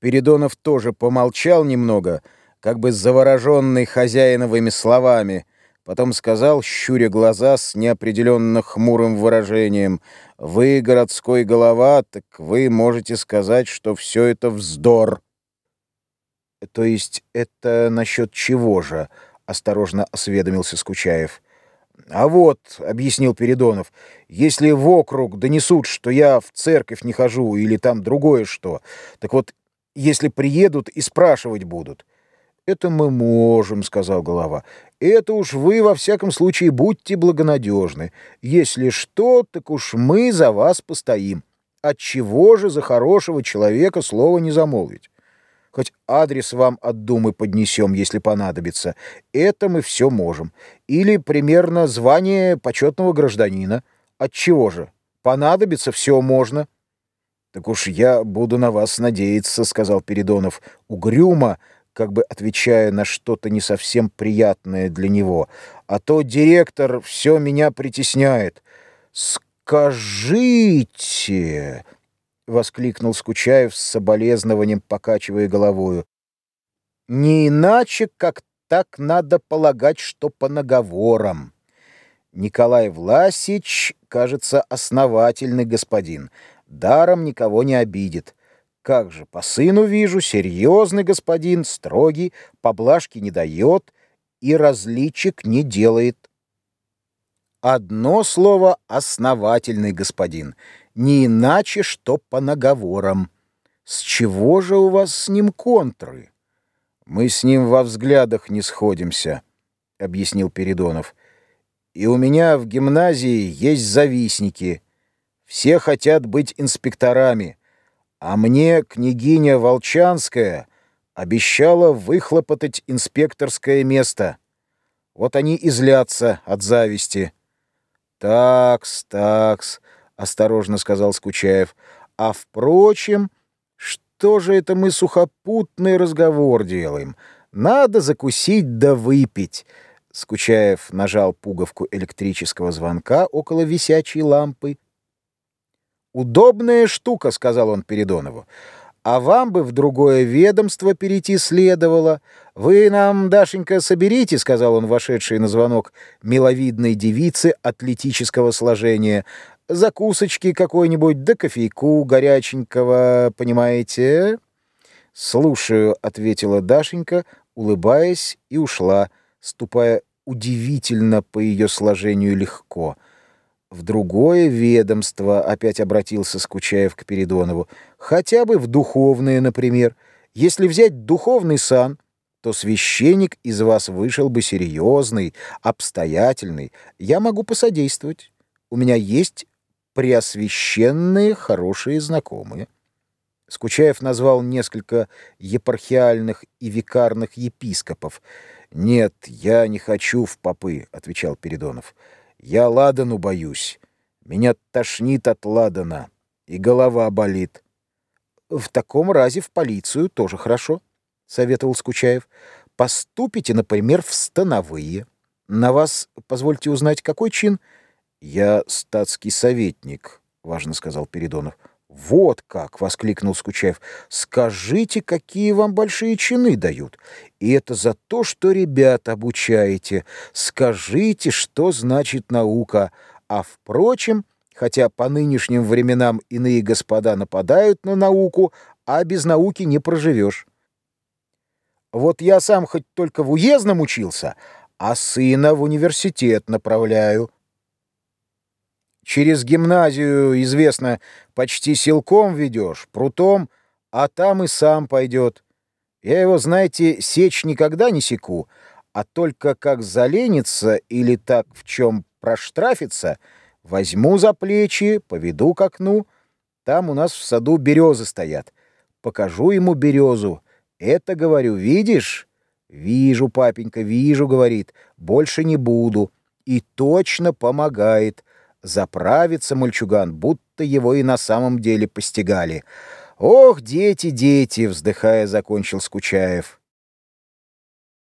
Передонов тоже помолчал немного, как бы завороженный хозяиновыми словами, потом сказал, щуря глаза с неопределенно хмурым выражением, «Вы, городской голова, так вы можете сказать, что все это вздор». «То есть это насчет чего же?» — осторожно осведомился Скучаев. «А вот», — объяснил Передонов, — «если в округ донесут, что я в церковь не хожу или там другое что, так вот, если приедут и спрашивать будут». «Это мы можем», — сказал голова. «Это уж вы, во всяком случае, будьте благонадежны. Если что, так уж мы за вас постоим. Отчего же за хорошего человека слова не замолвить?» Хоть адрес вам от Думы поднесем, если понадобится. Это мы все можем. Или примерно звание почетного гражданина. От чего же? Понадобится все можно. Так уж я буду на вас надеяться, сказал Передонов угрюмо, как бы отвечая на что-то не совсем приятное для него. А то директор все меня притесняет. Скажите, — воскликнул Скучаев с соболезнованием, покачивая головою. «Не иначе, как так надо полагать, что по наговорам. Николай Власич, кажется, основательный господин, даром никого не обидит. Как же, по сыну вижу, серьезный господин, строгий, поблажки не дает и различек не делает. Одно слово — основательный господин — не иначе, что по наговорам. С чего же у вас с ним контры? Мы с ним во взглядах не сходимся, объяснил Передонов. И у меня в гимназии есть завистники. Все хотят быть инспекторами, а мне княгиня Волчанская обещала выхлопотать инспекторское место. Вот они и злятся от зависти. Такс, такс, — осторожно сказал Скучаев. «А впрочем, что же это мы сухопутный разговор делаем? Надо закусить да выпить». Скучаев нажал пуговку электрического звонка около висячей лампы. «Удобная штука», — сказал он Передонову. «А вам бы в другое ведомство перейти следовало. Вы нам, Дашенька, соберите», — сказал он, вошедший на звонок, миловидной девицы атлетического сложения закусочки какой-нибудь, да кофейку горяченького, понимаете?» «Слушаю», — ответила Дашенька, улыбаясь, и ушла, ступая удивительно по ее сложению легко. В другое ведомство опять обратился Скучаев к Передонову. Хотя бы в духовное, например. Если взять духовный сан, то священник из вас вышел бы серьезный, обстоятельный. Я могу посодействовать. У меня есть преосвященные хорошие знакомые. Скучаев назвал несколько епархиальных и викарных епископов. «Нет, я не хочу в попы», — отвечал Передонов. «Я ладану боюсь. Меня тошнит от ладана, и голова болит». «В таком разе в полицию тоже хорошо», — советовал Скучаев. «Поступите, например, в становые. На вас, позвольте узнать, какой чин?» «Я статский советник», — важно сказал Передонов. «Вот как!» — воскликнул Скучаев. «Скажите, какие вам большие чины дают? И это за то, что ребят обучаете. Скажите, что значит наука. А, впрочем, хотя по нынешним временам иные господа нападают на науку, а без науки не проживешь. Вот я сам хоть только в уездном учился, а сына в университет направляю». Через гимназию, известно, почти силком ведешь, прутом, а там и сам пойдет. Я его, знаете, сечь никогда не секу, а только как заленится или так в чем проштрафится, возьму за плечи, поведу к окну. Там у нас в саду березы стоят. Покажу ему березу. Это, говорю, видишь? Вижу, папенька, вижу, говорит. Больше не буду. И точно помогает. Заправится мальчуган, будто его и на самом деле постигали. «Ох, дети, дети!» — вздыхая, закончил Скучаев.